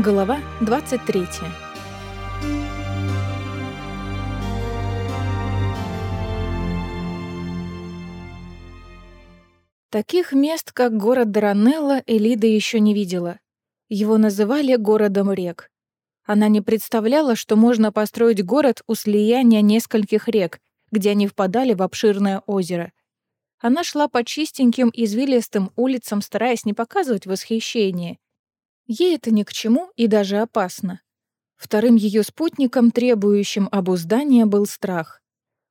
Глава 23 Таких мест, как город Даранелла, Элида еще не видела. Его называли городом рек. Она не представляла, что можно построить город у слияния нескольких рек, где они впадали в обширное озеро. Она шла по чистеньким извилистым улицам, стараясь не показывать восхищение, Ей это ни к чему и даже опасно. Вторым ее спутником, требующим обуздания, был страх.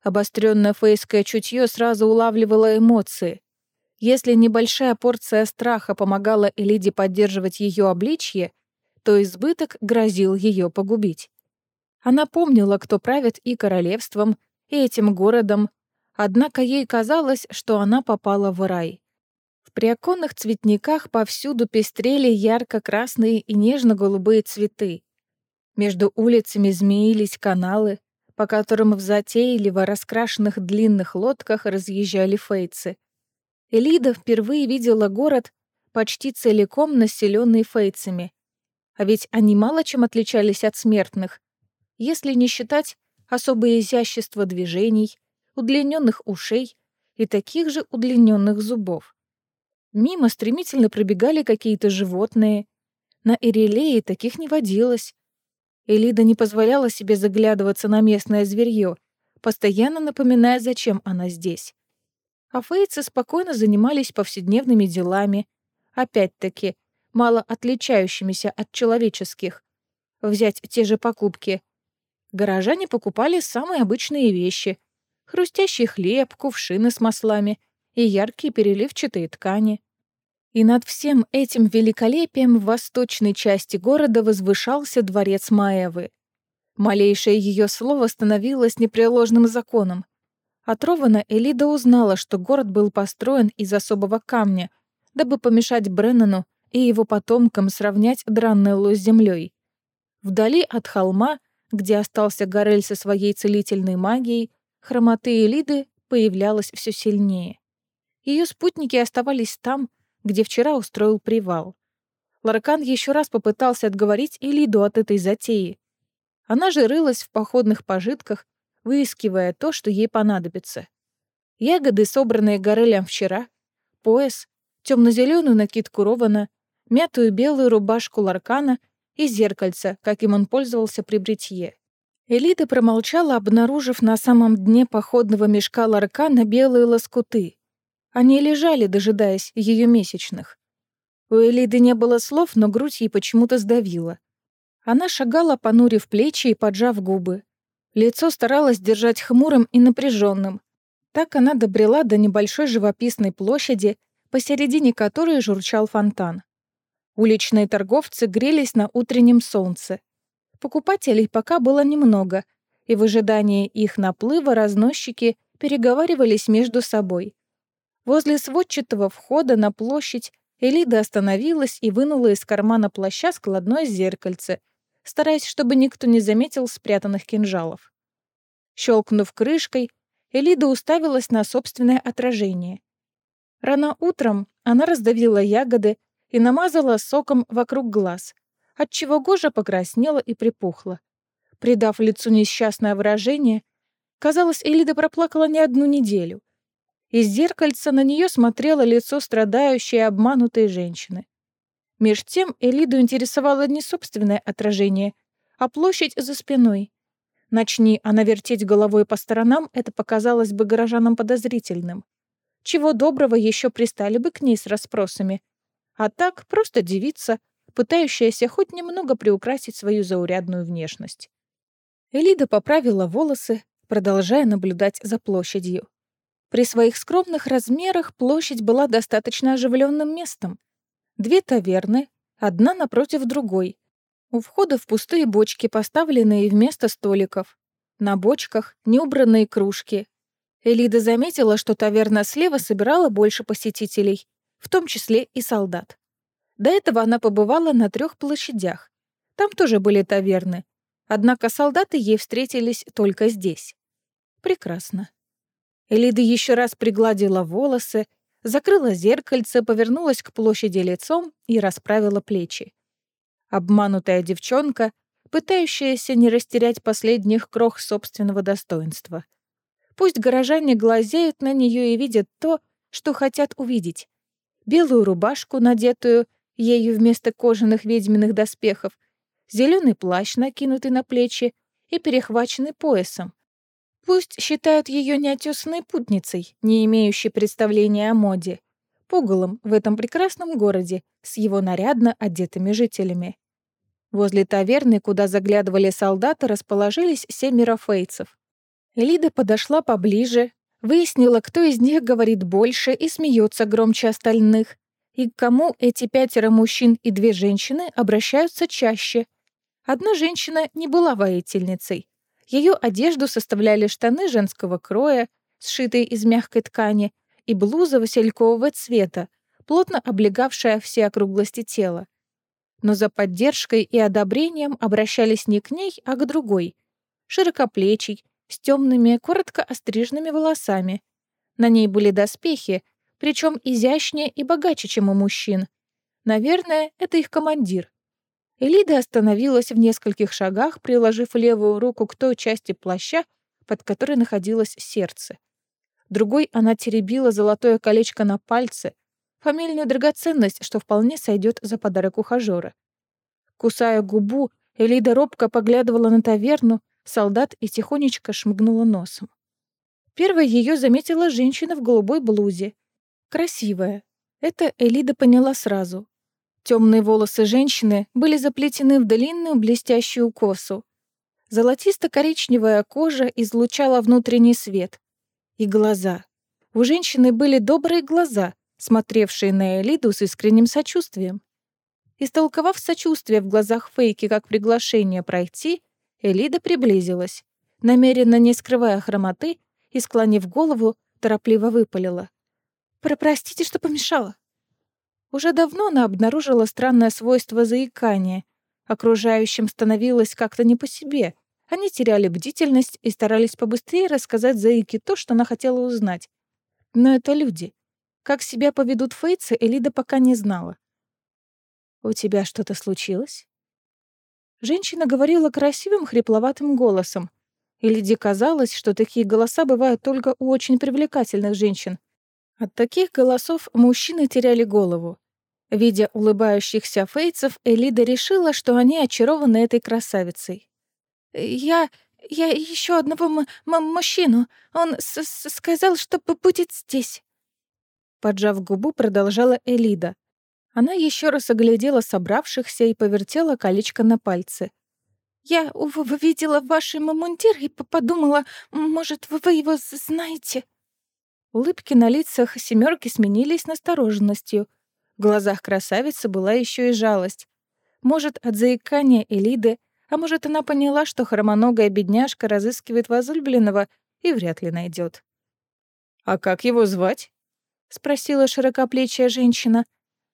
Обостренное фейское чутье сразу улавливало эмоции. Если небольшая порция страха помогала Элиде поддерживать ее обличье, то избыток грозил ее погубить. Она помнила, кто правит и королевством, и этим городом, однако ей казалось, что она попала в рай. При оконных цветниках повсюду пестрели ярко-красные и нежно-голубые цветы. Между улицами змеились каналы, по которым в затейливо раскрашенных длинных лодках разъезжали фейцы. Элида впервые видела город, почти целиком населенный фейцами. А ведь они мало чем отличались от смертных, если не считать особое изящество движений, удлиненных ушей и таких же удлиненных зубов. Мимо стремительно пробегали какие-то животные. На Ирелее таких не водилось. Элида не позволяла себе заглядываться на местное зверье, постоянно напоминая, зачем она здесь. А фейцы спокойно занимались повседневными делами, опять-таки, мало отличающимися от человеческих. Взять те же покупки. Горожане покупали самые обычные вещи. Хрустящий хлеб, кувшины с маслами и яркие переливчатые ткани. И над всем этим великолепием в восточной части города возвышался дворец Маевы. Малейшее ее слово становилось непреложным законом. От Рована Элида узнала, что город был построен из особого камня, дабы помешать Бреннану и его потомкам сравнять Драннеллу с землей. Вдали от холма, где остался Горель со своей целительной магией, хромоты Элиды появлялась все сильнее. Ее спутники оставались там, где вчера устроил привал. Ларкан еще раз попытался отговорить Элиду от этой затеи. Она же рылась в походных пожитках, выискивая то, что ей понадобится. Ягоды, собранные Горелем вчера, пояс, темно-зеленую накидку Рована, мятую белую рубашку Ларкана и зеркальце, каким он пользовался при бритье. Элида промолчала, обнаружив на самом дне походного мешка Ларкана белые лоскуты, они лежали, дожидаясь ее месячных. У Элиды не было слов, но грудь ей почему-то сдавила. Она шагала, понурив плечи и поджав губы. Лицо старалось держать хмурым и напряженным. Так она добрела до небольшой живописной площади, посередине которой журчал фонтан. Уличные торговцы грелись на утреннем солнце. Покупателей пока было немного, и в ожидании их наплыва разносчики переговаривались между собой. Возле сводчатого входа на площадь Элида остановилась и вынула из кармана плаща складное зеркальце, стараясь, чтобы никто не заметил спрятанных кинжалов. Щелкнув крышкой, Элида уставилась на собственное отражение. Рано утром она раздавила ягоды и намазала соком вокруг глаз, отчего кожа покраснела и припухла. Придав лицу несчастное выражение, казалось, Элида проплакала не одну неделю. Из зеркальца на нее смотрело лицо страдающей и обманутой женщины. Меж тем Элиду интересовало не собственное отражение, а площадь за спиной. Начни она вертеть головой по сторонам, это показалось бы горожанам подозрительным. Чего доброго еще пристали бы к ней с расспросами. А так просто девица, пытающаяся хоть немного приукрасить свою заурядную внешность. Элида поправила волосы, продолжая наблюдать за площадью. При своих скромных размерах площадь была достаточно оживленным местом. Две таверны, одна напротив другой. У входа в пустые бочки, поставленные вместо столиков. На бочках неубранные кружки. Элида заметила, что таверна слева собирала больше посетителей, в том числе и солдат. До этого она побывала на трех площадях. Там тоже были таверны. Однако солдаты ей встретились только здесь. Прекрасно. Элида еще раз пригладила волосы, закрыла зеркальце, повернулась к площади лицом и расправила плечи. Обманутая девчонка, пытающаяся не растерять последних крох собственного достоинства. Пусть горожане глазеют на нее и видят то, что хотят увидеть. Белую рубашку, надетую ею вместо кожаных ведьминых доспехов, зеленый плащ, накинутый на плечи и перехваченный поясом. Пусть считают ее неотесанной путницей, не имеющей представления о моде, пугалом в этом прекрасном городе с его нарядно одетыми жителями. Возле таверны, куда заглядывали солдаты, расположились семеро фейцев. Элида подошла поближе, выяснила, кто из них говорит больше и смеется громче остальных, и к кому эти пятеро мужчин и две женщины обращаются чаще. Одна женщина не была воительницей. Ее одежду составляли штаны женского кроя, сшитые из мягкой ткани, и блуза василькового цвета, плотно облегавшая все округлости тела. Но за поддержкой и одобрением обращались не к ней, а к другой, широкоплечий, с темными, коротко остриженными волосами. На ней были доспехи, причем изящнее и богаче, чем у мужчин. Наверное, это их командир. Элида остановилась в нескольких шагах, приложив левую руку к той части плаща, под которой находилось сердце. Другой она теребила золотое колечко на пальце, фамильную драгоценность, что вполне сойдет за подарок ухажера. Кусая губу, Элида робко поглядывала на таверну, солдат и тихонечко шмыгнула носом. Первой ее заметила женщина в голубой блузе. Красивая. Это Элида поняла сразу. Темные волосы женщины были заплетены в длинную блестящую косу. Золотисто-коричневая кожа излучала внутренний свет, и глаза. У женщины были добрые глаза, смотревшие на Элиду с искренним сочувствием. Истолковав сочувствие в глазах Фейки как приглашение пройти, Элида приблизилась, намеренно не скрывая хромоты и, склонив голову, торопливо выпалила. «Простите, что помешала». Уже давно она обнаружила странное свойство заикания. Окружающим становилось как-то не по себе, они теряли бдительность и старались побыстрее рассказать Заике то, что она хотела узнать. Но это люди. Как себя поведут фейцы, Элида пока не знала. «У тебя что-то случилось?» Женщина говорила красивым хрипловатым голосом. Элиде казалось, что такие голоса бывают только у очень привлекательных женщин. От таких голосов мужчины теряли голову. Видя улыбающихся фейцев, Элида решила, что они очарованы этой красавицей. «Я... я еще одного мужчину. Он сказал, что будет здесь». Поджав губу, продолжала Элида. Она еще раз оглядела собравшихся и повертела колечко на пальце. «Я увидела ваш мундир и подумала, может, вы его знаете?» Улыбки на лицах семерки сменились настороженностью. В глазах красавицы была еще и жалость. Может, от заикания Элиды а может, она поняла, что хромоногая бедняжка разыскивает возлюбленного и вряд ли найдет. «А как его звать?» — спросила широкоплечья женщина.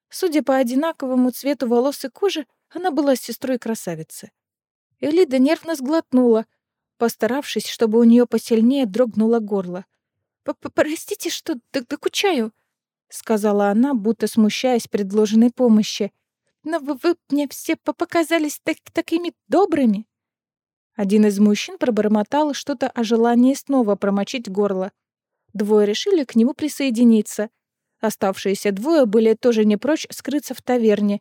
Судя по одинаковому цвету волос и кожи, она была сестрой красавицы. Элида нервно сглотнула, постаравшись, чтобы у нее посильнее дрогнуло горло. «Простите, что докучаю», — сказала она, будто смущаясь предложенной помощи но вы, вы мне все показались так, такими добрыми». Один из мужчин пробормотал что-то о желании снова промочить горло. Двое решили к нему присоединиться. Оставшиеся двое были тоже не прочь скрыться в таверне,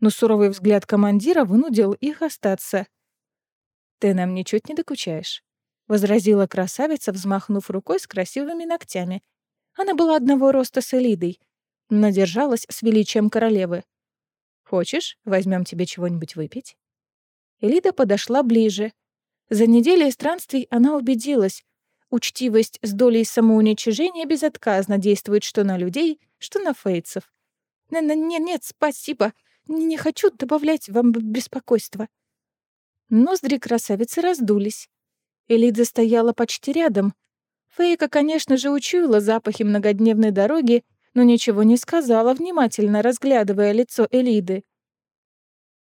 но суровый взгляд командира вынудил их остаться. «Ты нам ничуть не докучаешь», — возразила красавица, взмахнув рукой с красивыми ногтями. Она была одного роста с Элидой, но держалась с величием королевы. Хочешь, возьмем тебе чего-нибудь выпить?» Элида подошла ближе. За неделю странствий она убедилась. Учтивость с долей самоуничижения безотказно действует что на людей, что на фейцев. «Нет, нет, спасибо. Не хочу добавлять вам беспокойство». Ноздри красавицы раздулись. Элида стояла почти рядом. Фейка, конечно же, учуяла запахи многодневной дороги но ничего не сказала, внимательно разглядывая лицо Элиды.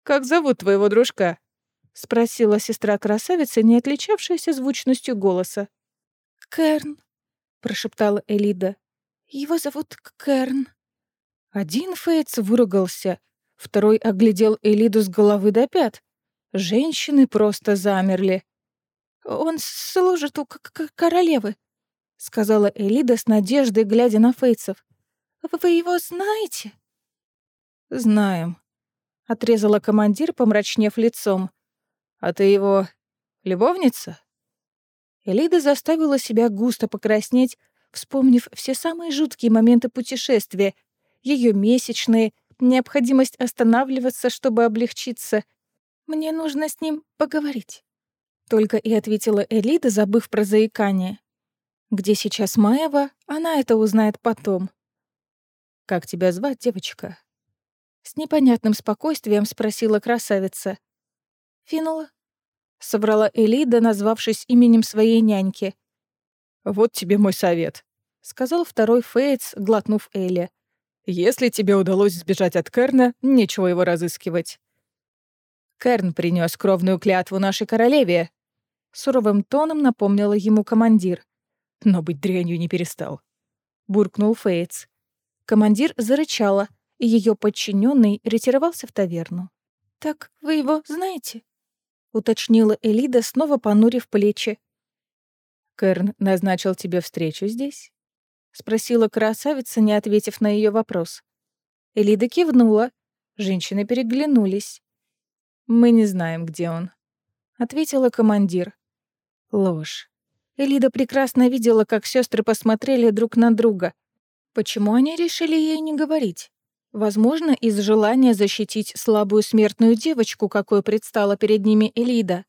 «Как зовут твоего дружка?» — спросила сестра красавицы, не отличавшаяся звучностью голоса. «Керн», — прошептала Элида. «Его зовут Керн». Один Фейтс выругался. Второй оглядел Элиду с головы до пят. Женщины просто замерли. «Он служит у королевы», — сказала Элида с надеждой, глядя на Фейцев. «Вы его знаете?» «Знаем», — отрезала командир, помрачнев лицом. «А ты его любовница?» Элида заставила себя густо покраснеть, вспомнив все самые жуткие моменты путешествия, ее месячные, необходимость останавливаться, чтобы облегчиться. «Мне нужно с ним поговорить», — только и ответила Элида, забыв про заикание. Где сейчас Маева, она это узнает потом. «Как тебя звать, девочка?» С непонятным спокойствием спросила красавица. «Финула», — соврала Элида, назвавшись именем своей няньки. «Вот тебе мой совет», — сказал второй Фейтс, глотнув Элли. «Если тебе удалось сбежать от Керна, нечего его разыскивать». Керн принес кровную клятву нашей королеве. Суровым тоном напомнила ему командир. Но быть дрянью не перестал. Буркнул Фейтс. Командир зарычала, и ее подчиненный ретировался в таверну. «Так вы его знаете?» — уточнила Элида, снова понурив плечи. «Керн назначил тебе встречу здесь?» — спросила красавица, не ответив на ее вопрос. Элида кивнула. Женщины переглянулись. «Мы не знаем, где он», — ответила командир. Ложь. Элида прекрасно видела, как сестры посмотрели друг на друга. Почему они решили ей не говорить? Возможно, из желания защитить слабую смертную девочку, какой предстала перед ними Элида.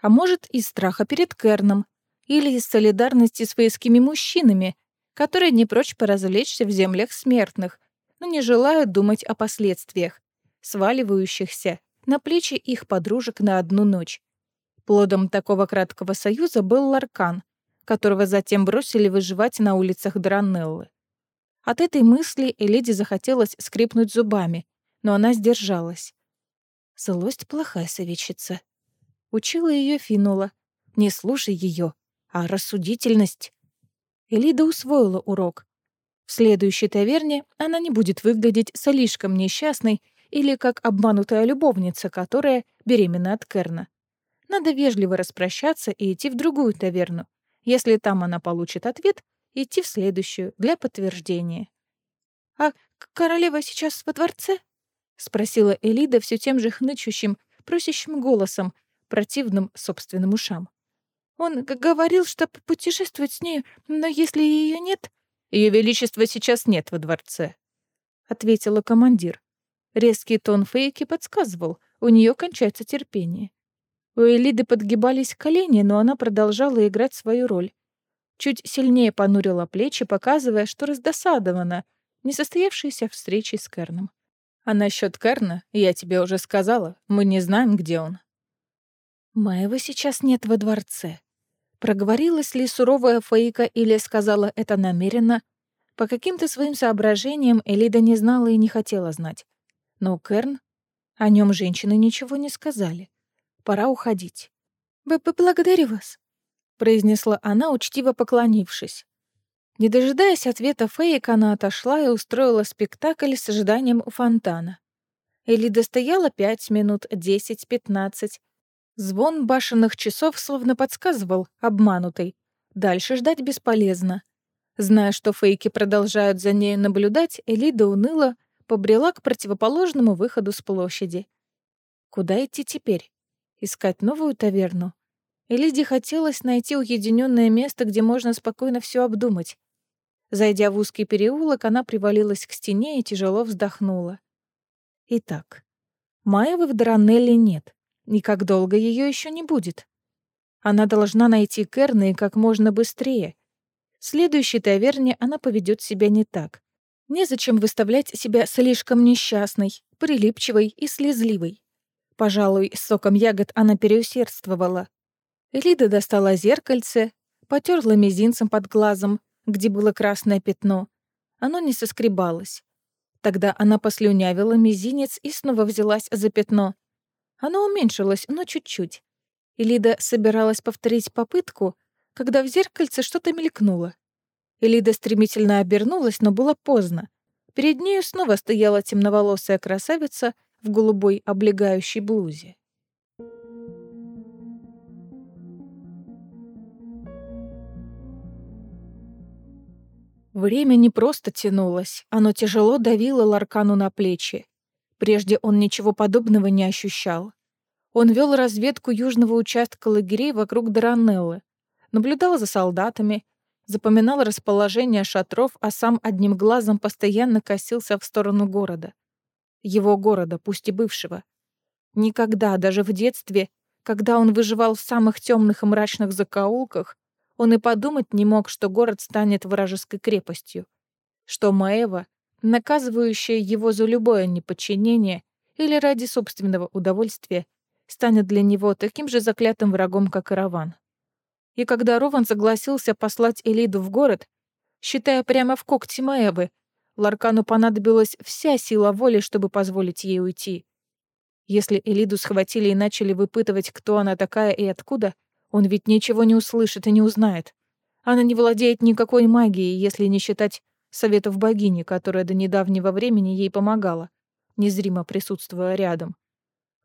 А может, из страха перед Керном. Или из солидарности с воинскими мужчинами, которые не прочь поразвлечься в землях смертных, но не желают думать о последствиях, сваливающихся на плечи их подружек на одну ночь. Плодом такого краткого союза был Ларкан, которого затем бросили выживать на улицах Дранеллы. От этой мысли Элиде захотелось скрипнуть зубами, но она сдержалась. Злость — плохая советчица. Учила ее Финула. Не слушай ее, а рассудительность. Элида усвоила урок. В следующей таверне она не будет выглядеть слишком несчастной или как обманутая любовница, которая беременна от Керна. Надо вежливо распрощаться и идти в другую таверну. Если там она получит ответ, идти в следующую для подтверждения. «А королева сейчас во дворце?» — спросила Элида все тем же хнычущим, просящим голосом, противным собственным ушам. «Он говорил, что путешествует с ней, но если ее нет...» «Ее величества сейчас нет во дворце», — ответила командир. Резкий тон Фейки подсказывал, у нее кончается терпение. У Элиды подгибались колени, но она продолжала играть свою роль чуть сильнее понурила плечи, показывая, что раздосадована несостоявшейся встречей с Керном. «А насчет Керна, я тебе уже сказала, мы не знаем, где он». «Маева сейчас нет во дворце». Проговорилась ли суровая Фаика или сказала это намеренно? По каким-то своим соображениям Элида не знала и не хотела знать. Но Керн... О нем женщины ничего не сказали. Пора уходить. «Б -б «Благодарю вас», — произнесла она, учтиво поклонившись. Не дожидаясь ответа Фейк, она отошла и устроила спектакль с ожиданием у фонтана. Элида стояла пять минут, десять, пятнадцать. Звон башенных часов словно подсказывал, обманутый. Дальше ждать бесполезно. Зная, что фейки продолжают за ней наблюдать, Элида уныло побрела к противоположному выходу с площади. Куда идти теперь? Искать новую таверну? Элиде хотелось найти уединенное место, где можно спокойно все обдумать. Зайдя в узкий переулок, она привалилась к стене и тяжело вздохнула. Итак, Маевы в Даранелле нет, и как долго ее еще не будет. Она должна найти Керна и как можно быстрее. В следующей таверне она поведет себя не так. Незачем выставлять себя слишком несчастной, прилипчивой и слезливой. Пожалуй, с соком ягод она переусердствовала. Элида достала зеркальце, потерла мизинцем под глазом, где было красное пятно. Оно не соскребалось. Тогда она послюнявила мизинец и снова взялась за пятно. Оно уменьшилось, но чуть-чуть. Элида собиралась повторить попытку, когда в зеркальце что-то мелькнуло. Элида стремительно обернулась, но было поздно. Перед нею снова стояла темноволосая красавица в голубой облегающей блузе. Время не просто тянулось, оно тяжело давило Ларкану на плечи. Прежде он ничего подобного не ощущал. Он вел разведку южного участка лагерей вокруг Даранеллы, наблюдал за солдатами, запоминал расположение шатров, а сам одним глазом постоянно косился в сторону города. Его города, пусть и бывшего. Никогда, даже в детстве, когда он выживал в самых темных и мрачных закоулках, он и подумать не мог, что город станет вражеской крепостью, что Маева, наказывающая его за любое неподчинение или ради собственного удовольствия, станет для него таким же заклятым врагом, как и Раван. И когда Рован согласился послать Элиду в город, считая прямо в когти Маевы, Ларкану понадобилась вся сила воли, чтобы позволить ей уйти. Если Элиду схватили и начали выпытывать, кто она такая и откуда, он ведь ничего не услышит и не узнает. Она не владеет никакой магией, если не считать советов богини, которая до недавнего времени ей помогала, незримо присутствуя рядом.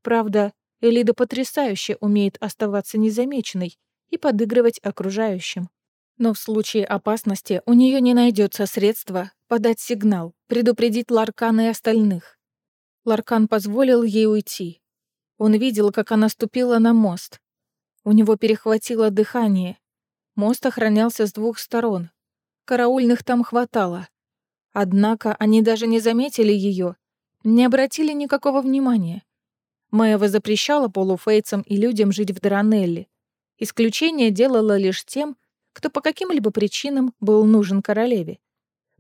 Правда, Элида потрясающе умеет оставаться незамеченной и подыгрывать окружающим. Но в случае опасности у нее не найдется средства подать сигнал, предупредить Ларкана и остальных. Ларкан позволил ей уйти. Он видел, как она ступила на мост, у него перехватило дыхание. Мост охранялся с двух сторон. Караульных там хватало. Однако они даже не заметили ее, не обратили никакого внимания. Мэева запрещала полуфейцам и людям жить в Даранелле. Исключение делала лишь тем, кто по каким-либо причинам был нужен королеве.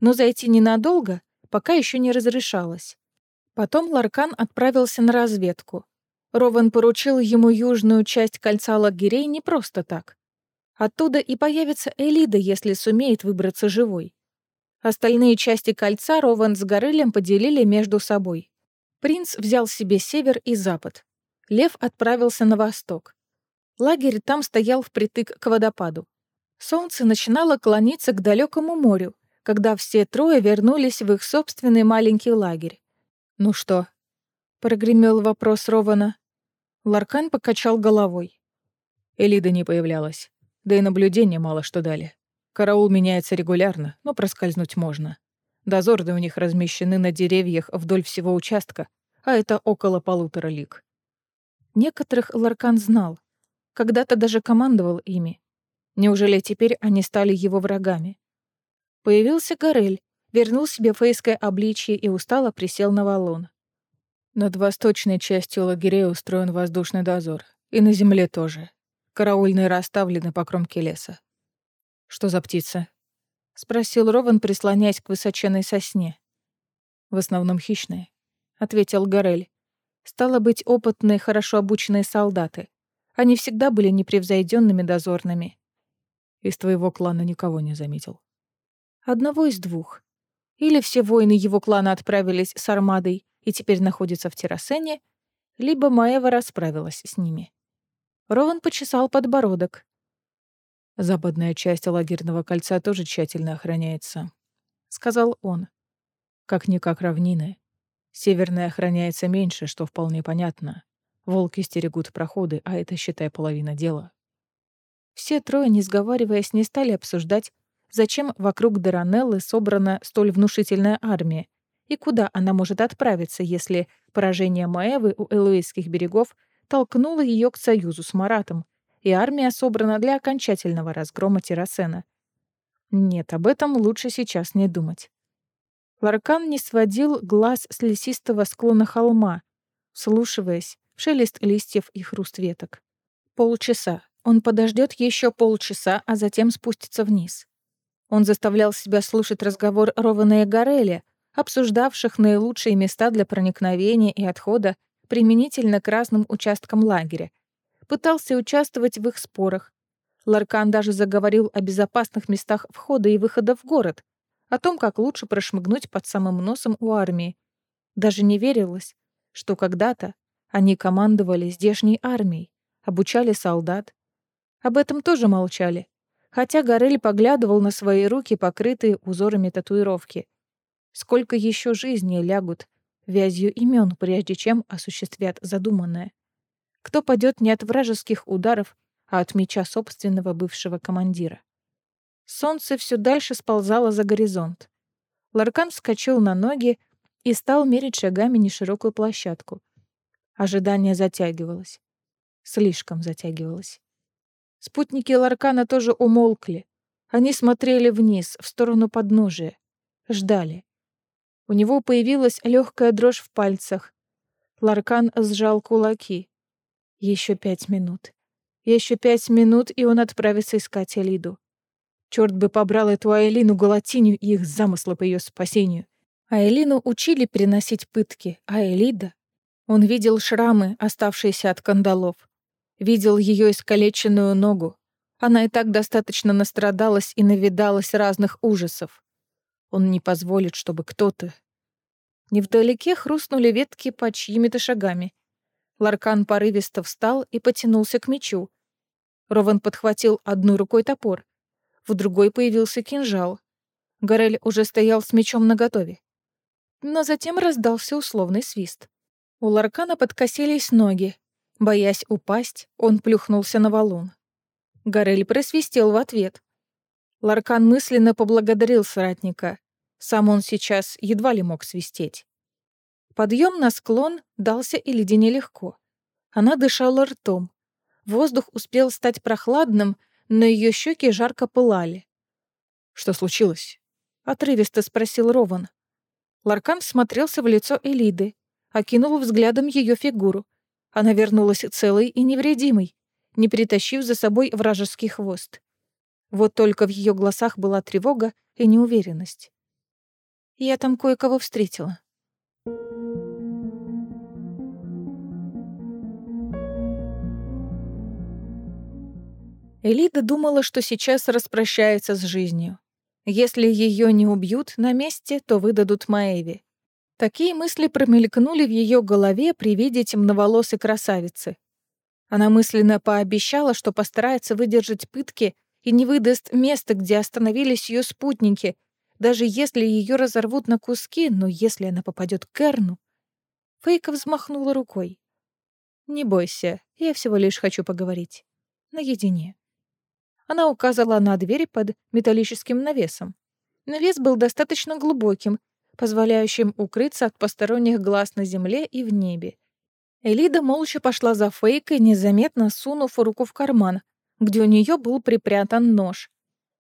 Но зайти ненадолго пока еще не разрешалось. Потом Ларкан отправился на разведку. Рован поручил ему южную часть кольца лагерей не просто так. Оттуда и появится Элида, если сумеет выбраться живой. Остальные части кольца Рован с Горылем поделили между собой. Принц взял себе север и запад. Лев отправился на восток. Лагерь там стоял впритык к водопаду. Солнце начинало клониться к далекому морю, когда все трое вернулись в их собственный маленький лагерь. «Ну что?» — прогремел вопрос Рована. Ларкан покачал головой. Элида не появлялась. Да и наблюдения мало что дали. Караул меняется регулярно, но проскользнуть можно. Дозоры у них размещены на деревьях вдоль всего участка, а это около полутора лиг. Некоторых Ларкан знал. Когда-то даже командовал ими. Неужели теперь они стали его врагами? Появился Горель, вернул себе фейское обличье и устало присел на валун. Над восточной частью лагерей устроен воздушный дозор. И на земле тоже. Караульные расставлены по кромке леса. «Что за птица?» — спросил Рован, прислоняясь к высоченной сосне. «В основном хищные», — ответил Горель. «Стало быть, опытные, хорошо обученные солдаты. Они всегда были непревзойденными дозорными». «Из твоего клана никого не заметил». «Одного из двух. Или все воины его клана отправились с армадой, и теперь находится в Террасене, либо Маева расправилась с ними. Рован почесал подбородок. «Западная часть лагерного кольца тоже тщательно охраняется», — сказал он. «Как-никак равнины. Северная охраняется меньше, что вполне понятно. Волки стерегут проходы, а это, считай, половина дела». Все трое, не сговариваясь, не стали обсуждать, зачем вокруг Даранеллы собрана столь внушительная армия и куда она может отправиться, если поражение Маэвы у Элуэйских берегов толкнуло ее к союзу с Маратом, и армия собрана для окончательного разгрома Террасена. Нет, об этом лучше сейчас не думать. Ларкан не сводил глаз с лесистого склона холма, вслушиваясь в шелест листьев и хруст веток. Полчаса. Он подождет еще полчаса, а затем спустится вниз. Он заставлял себя слушать разговор Рована и Гореля, обсуждавших наилучшие места для проникновения и отхода применительно к разным участкам лагеря. Пытался участвовать в их спорах. Ларкан даже заговорил о безопасных местах входа и выхода в город, о том, как лучше прошмыгнуть под самым носом у армии. Даже не верилось, что когда-то они командовали здешней армией, обучали солдат. Об этом тоже молчали, хотя Горель поглядывал на свои руки, покрытые узорами татуировки — Сколько еще жизней лягут вязью имен, прежде чем осуществят задуманное. Кто падет не от вражеских ударов, а от меча собственного бывшего командира. Солнце все дальше сползало за горизонт. Ларкан вскочил на ноги и стал мерить шагами неширокую площадку. Ожидание затягивалось. Слишком затягивалось. Спутники Ларкана тоже умолкли. Они смотрели вниз, в сторону подножия. Ждали. У него появилась легкая дрожь в пальцах. Ларкан сжал кулаки. Еще пять минут. Еще пять минут, и он отправится искать Элиду. Черт бы побрал эту Айлину Галатиню и их замыслы по ее спасению. А Элину учили переносить пытки, а Элида... Он видел шрамы, оставшиеся от кандалов. Видел ее искалеченную ногу. Она и так достаточно настрадалась и навидалась разных ужасов. Он не позволит, чтобы кто-то... Невдалеке хрустнули ветки под чьими-то шагами. Ларкан порывисто встал и потянулся к мечу. Рован подхватил одной рукой топор. В другой появился кинжал. Горель уже стоял с мечом наготове. Но затем раздался условный свист. У Ларкана подкосились ноги. Боясь упасть, он плюхнулся на валун. Горель просвистел в ответ. Ларкан мысленно поблагодарил соратника. Сам он сейчас едва ли мог свистеть. Подъем на склон дался и ледене легко. Она дышала ртом. Воздух успел стать прохладным, но ее щеки жарко пылали. «Что случилось?» — отрывисто спросил Рован. Ларкан смотрелся в лицо Элиды, окинул взглядом ее фигуру. Она вернулась целой и невредимой, не притащив за собой вражеский хвост. Вот только в ее глазах была тревога и неуверенность. «Я там кое-кого встретила», Элида думала, что сейчас распрощается с жизнью. Если ее не убьют на месте, то выдадут Маэви. Такие мысли промелькнули в ее голове при виде темноволосой красавицы. Она мысленно пообещала, что постарается выдержать пытки и не выдаст место, где остановились ее спутники, даже если ее разорвут на куски, но если она попадет к Эрну. Фейка взмахнула рукой. «Не бойся, я всего лишь хочу поговорить. Наедине». Она указала на двери под металлическим навесом. Навес был достаточно глубоким, позволяющим укрыться от посторонних глаз на земле и в небе. Элида молча пошла за Фейкой, незаметно сунув руку в карман, где у нее был припрятан нож.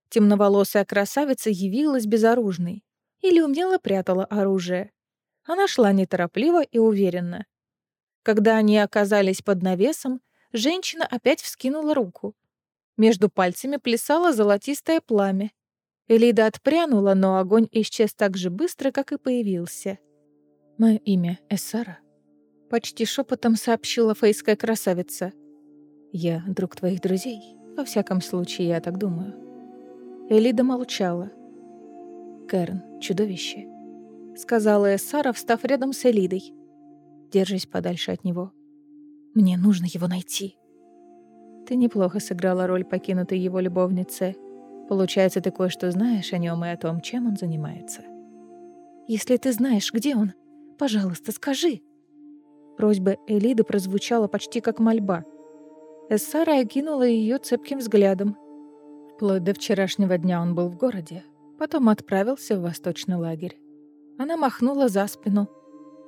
Темноволосая красавица явилась безоружной или умело прятала оружие. Она шла неторопливо и уверенно. Когда они оказались под навесом, женщина опять вскинула руку — между пальцами плясало золотистое пламя. Элида отпрянула, но огонь исчез так же быстро, как и появился. «Мое имя Эссара», — почти шепотом сообщила фейская красавица. «Я друг твоих друзей. Во всяком случае, я так думаю». Элида молчала. «Кэрн, чудовище», — сказала Эссара, встав рядом с Элидой. «Держись подальше от него. Мне нужно его найти». Ты неплохо сыграла роль покинутой его любовницы. Получается, ты кое-что знаешь о нем и о том, чем он занимается. Если ты знаешь, где он, пожалуйста, скажи. Просьба Элиды прозвучала почти как мольба. Эссара окинула ее цепким взглядом. Вплоть до вчерашнего дня он был в городе, потом отправился в восточный лагерь. Она махнула за спину.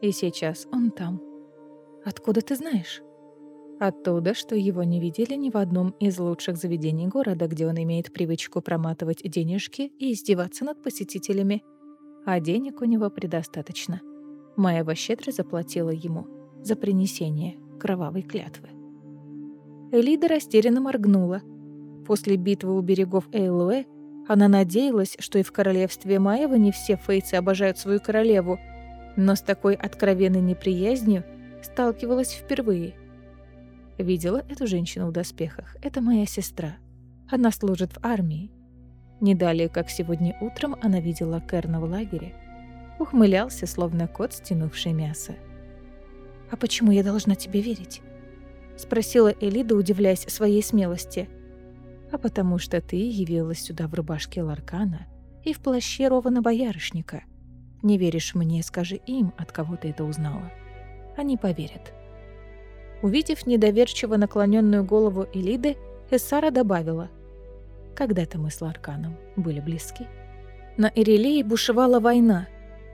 И сейчас он там. Откуда ты знаешь? Оттуда, что его не видели ни в одном из лучших заведений города, где он имеет привычку проматывать денежки и издеваться над посетителями. А денег у него предостаточно. Маева щедро заплатила ему за принесение кровавой клятвы. Элида растерянно моргнула. После битвы у берегов Эйлуэ она надеялась, что и в королевстве Маева не все фейцы обожают свою королеву, но с такой откровенной неприязнью сталкивалась впервые – Видела эту женщину в доспехах. Это моя сестра. Она служит в армии. Не далее, как сегодня утром, она видела Керна в лагере. Ухмылялся, словно кот, стянувший мясо. «А почему я должна тебе верить?» Спросила Элида, удивляясь своей смелости. «А потому что ты явилась сюда в рубашке Ларкана и в плаще Рована Боярышника. Не веришь мне, скажи им, от кого ты это узнала. Они поверят. Увидев недоверчиво наклоненную голову Элиды, Эссара добавила. Когда-то мы с Ларканом были близки. На Ирелее бушевала война.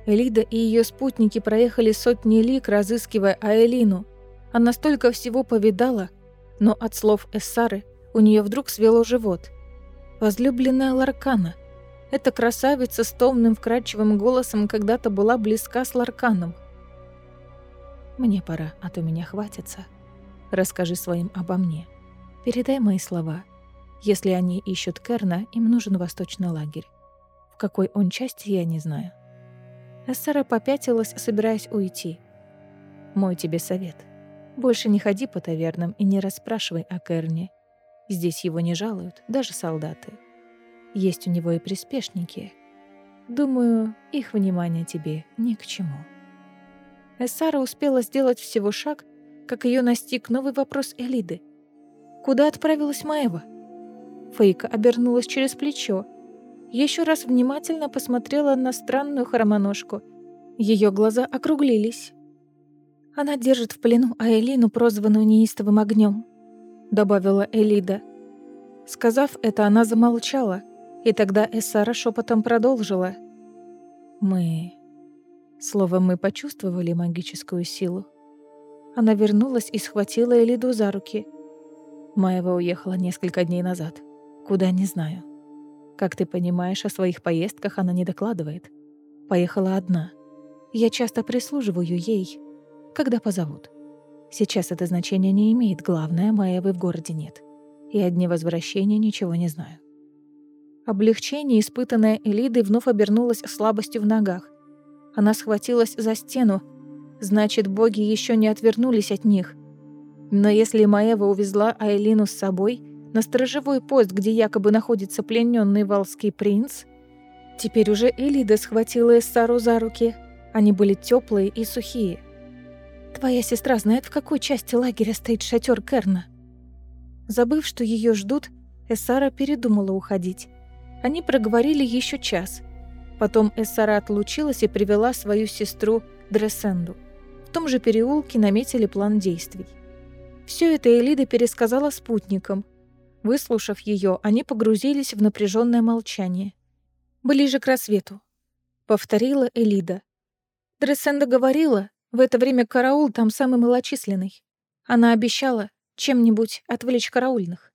Элида и ее спутники проехали сотни лик, разыскивая Аэлину. Она столько всего повидала, но от слов Эссары у нее вдруг свело живот. Возлюбленная Ларкана. Эта красавица с томным вкрадчивым голосом когда-то была близка с Ларканом. «Мне пора, а то меня хватится. Расскажи своим обо мне. Передай мои слова. Если они ищут Керна, им нужен восточный лагерь. В какой он части, я не знаю». Эссара попятилась, собираясь уйти. «Мой тебе совет. Больше не ходи по тавернам и не расспрашивай о Керне. Здесь его не жалуют, даже солдаты. Есть у него и приспешники. Думаю, их внимание тебе ни к чему. Эссара успела сделать всего шаг, как ее настиг новый вопрос Элиды. Куда отправилась Маева? Фейка обернулась через плечо. Еще раз внимательно посмотрела на странную хромоножку. Ее глаза округлились. Она держит в плену Аэлину, прозванную неистовым огнем, добавила Элида. Сказав это, она замолчала, и тогда Эссара шепотом продолжила. «Мы...» Словом, мы почувствовали магическую силу. Она вернулась и схватила Элиду за руки. Маева уехала несколько дней назад. Куда, не знаю. Как ты понимаешь, о своих поездках она не докладывает. Поехала одна. Я часто прислуживаю ей, когда позовут. Сейчас это значение не имеет, главное, Маевы в городе нет. И о дне возвращения ничего не знаю. Облегчение, испытанное Элидой, вновь обернулось слабостью в ногах. Она схватилась за стену. Значит, боги еще не отвернулись от них. Но если Маева увезла Айлину с собой на сторожевой пост, где якобы находится плененный валский принц, теперь уже Элида схватила Эссару за руки. Они были теплые и сухие. Твоя сестра знает, в какой части лагеря стоит шатер Керна?» Забыв, что ее ждут, Эссара передумала уходить. Они проговорили еще час. Потом Эссара отлучилась и привела свою сестру Дрессенду. В том же переулке наметили план действий. Все это Элида пересказала спутникам. Выслушав ее, они погрузились в напряженное молчание. «Ближе к рассвету», — повторила Элида. Дрессенда говорила, в это время караул там самый малочисленный. Она обещала чем-нибудь отвлечь караульных.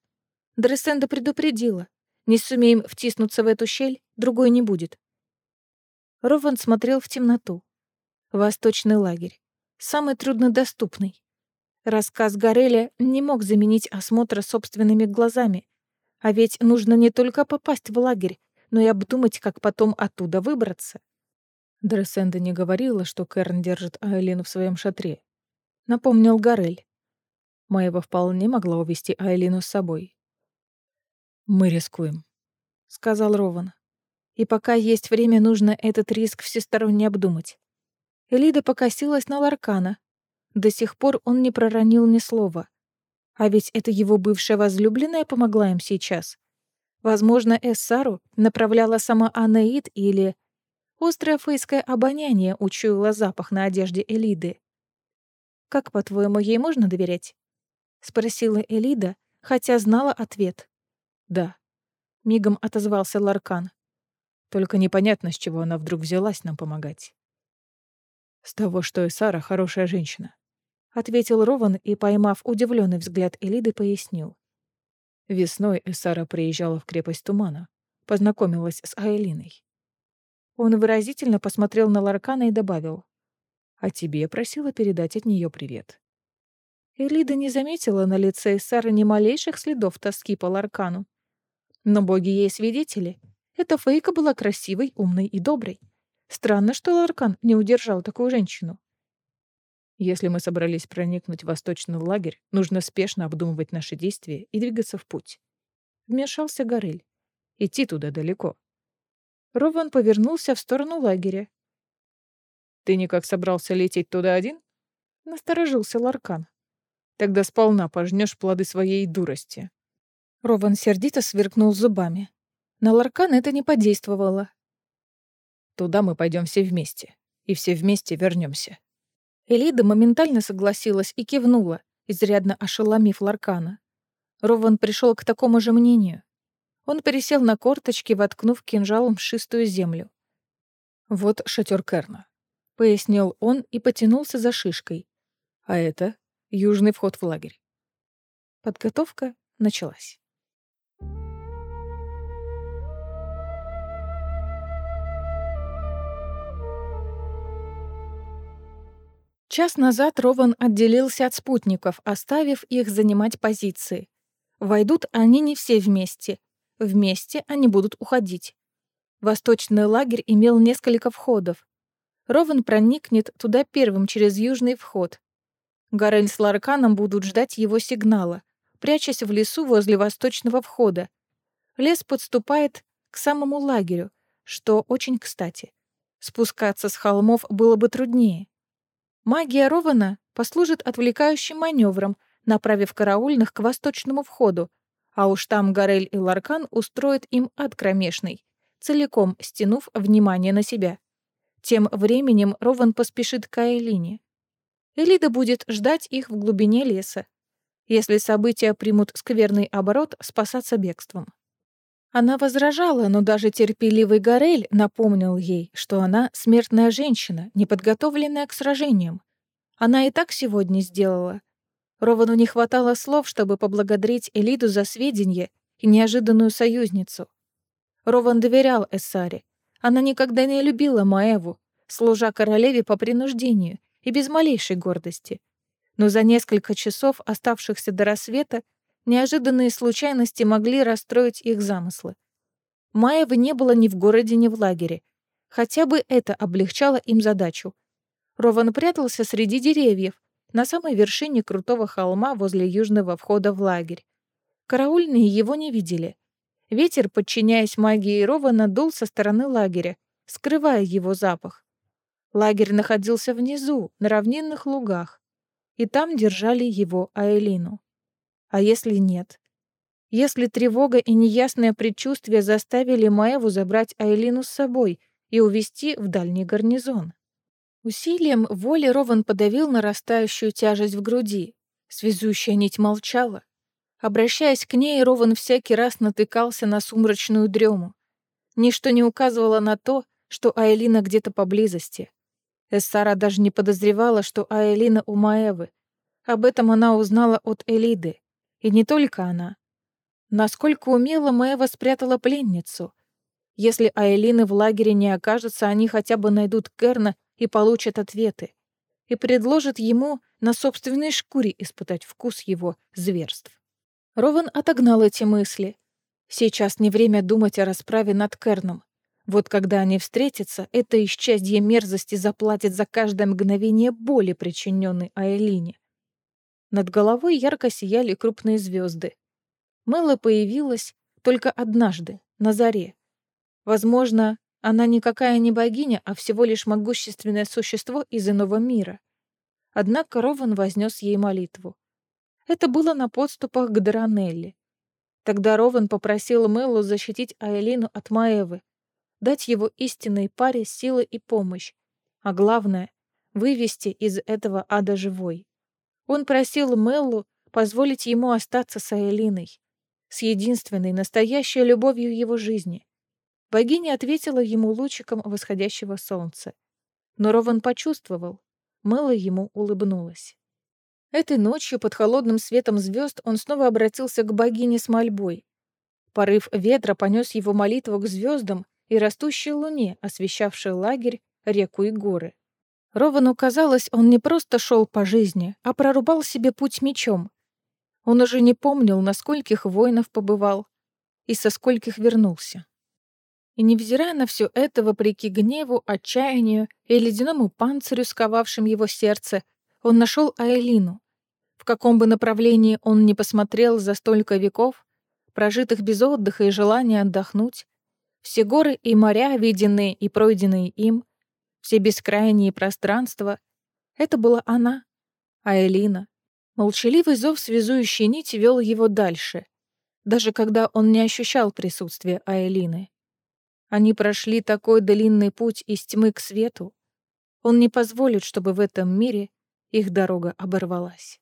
Дрессенда предупредила. Не сумеем втиснуться в эту щель, другой не будет. Рован смотрел в темноту. Восточный лагерь. Самый труднодоступный. Рассказ Гореля не мог заменить осмотра собственными глазами. А ведь нужно не только попасть в лагерь, но и обдумать, как потом оттуда выбраться. Дрессенда не говорила, что Керн держит Айлину в своем шатре. Напомнил Гарель. Маева вполне могла увести Айлину с собой. «Мы рискуем», — сказал Рован. «И пока есть время, нужно этот риск всесторонне обдумать». Элида покосилась на Ларкана. До сих пор он не проронил ни слова. А ведь это его бывшая возлюбленная помогла им сейчас. Возможно, Эссару направляла сама Анаид или Острое фейское обоняние учуяло запах на одежде Элиды. «Как, по-твоему, ей можно доверять?» — спросила Элида, хотя знала ответ. «Да», — мигом отозвался Ларкан. «Только непонятно, с чего она вдруг взялась нам помогать». «С того, что Эсара хорошая женщина», — ответил Рован и, поймав удивленный взгляд Элиды, пояснил. Весной Эсара приезжала в крепость Тумана, познакомилась с Айлиной. Он выразительно посмотрел на Ларкана и добавил. «А тебе просила передать от нее привет». Элида не заметила на лице Сары ни малейших следов тоски по Ларкану. Но боги ей свидетели. Эта Фейка была красивой, умной и доброй. Странно, что Ларкан не удержал такую женщину. Если мы собрались проникнуть в восточный лагерь, нужно спешно обдумывать наши действия и двигаться в путь. Вмешался Горель. Идти туда далеко. Рован повернулся в сторону лагеря. «Ты никак собрался лететь туда один?» Насторожился Ларкан. «Тогда сполна пожнешь плоды своей дурости». Рован сердито сверкнул зубами. На Ларкан это не подействовало. Туда мы пойдем все вместе. И все вместе вернемся. Элида моментально согласилась и кивнула, изрядно ошеломив Ларкана. Рован пришел к такому же мнению. Он пересел на корточки, воткнув кинжалом шистую землю. «Вот шатер Керна», — пояснил он и потянулся за шишкой. «А это южный вход в лагерь». Подготовка началась. Час назад Рован отделился от спутников, оставив их занимать позиции. Войдут они не все вместе. Вместе они будут уходить. Восточный лагерь имел несколько входов. Рован проникнет туда первым через южный вход. Гарель с Ларканом будут ждать его сигнала, прячась в лесу возле восточного входа. Лес подступает к самому лагерю, что очень кстати. Спускаться с холмов было бы труднее. Магия Рована послужит отвлекающим маневром, направив караульных к восточному входу, а уж там Гарель и Ларкан устроят им ад кромешный, целиком стянув внимание на себя. Тем временем Рован поспешит к Айлине. Элида будет ждать их в глубине леса. Если события примут скверный оборот, спасаться бегством. Она возражала, но даже терпеливый Горель напомнил ей, что она смертная женщина, неподготовленная к сражениям. Она и так сегодня сделала. Ровану не хватало слов, чтобы поблагодарить Элиду за сведения и неожиданную союзницу. Рован доверял Эссаре. Она никогда не любила Маеву, служа королеве по принуждению и без малейшей гордости. Но за несколько часов, оставшихся до рассвета, Неожиданные случайности могли расстроить их замыслы. Маева не было ни в городе, ни в лагере. Хотя бы это облегчало им задачу. Рован прятался среди деревьев, на самой вершине крутого холма возле южного входа в лагерь. Караульные его не видели. Ветер, подчиняясь магии Рована, дул со стороны лагеря, скрывая его запах. Лагерь находился внизу, на равнинных лугах, и там держали его Аэлину. А если нет? Если тревога и неясное предчувствие заставили Маеву забрать Айлину с собой и увести в дальний гарнизон? Усилием воли Рован подавил нарастающую тяжесть в груди. Связующая нить молчала. Обращаясь к ней, Рован всякий раз натыкался на сумрачную дрему. Ничто не указывало на то, что Айлина где-то поблизости. Эссара даже не подозревала, что Айлина у Маевы. Об этом она узнала от Элиды. И не только она. Насколько умело Мэва спрятала пленницу. Если Айлины в лагере не окажется, они хотя бы найдут Керна и получат ответы. И предложат ему на собственной шкуре испытать вкус его зверств. Рован отогнал эти мысли. Сейчас не время думать о расправе над Керном. Вот когда они встретятся, это исчадье мерзости заплатит за каждое мгновение боли, причиненной Айлине. Над головой ярко сияли крупные звезды. Мэла появилась только однажды, на заре. Возможно, она никакая не богиня, а всего лишь могущественное существо из иного мира. Однако Рован вознес ей молитву. Это было на подступах к Даранелли. Тогда Рован попросил Мэллу защитить Айлину от Маевы, дать его истинной паре силы и помощь, а главное — вывести из этого ада живой. Он просил Меллу позволить ему остаться с Айлиной, с единственной настоящей любовью его жизни. Богиня ответила ему лучиком восходящего солнца. Но Рован почувствовал, Мелла ему улыбнулась. Этой ночью под холодным светом звезд он снова обратился к богине с мольбой. Порыв ветра понес его молитву к звездам и растущей луне, освещавшей лагерь, реку и горы. Ровану казалось, он не просто шел по жизни, а прорубал себе путь мечом. Он уже не помнил, на скольких воинов побывал и со скольких вернулся. И невзирая на все это, вопреки гневу, отчаянию и ледяному панцирю, сковавшим его сердце, он нашел Айлину. В каком бы направлении он ни посмотрел за столько веков, прожитых без отдыха и желания отдохнуть, все горы и моря, виденные и пройденные им, все бескрайние пространства. Это была она, а Элина. Молчаливый зов связующей нити вел его дальше, даже когда он не ощущал присутствия Аэлины. Они прошли такой длинный путь из тьмы к свету. Он не позволит, чтобы в этом мире их дорога оборвалась.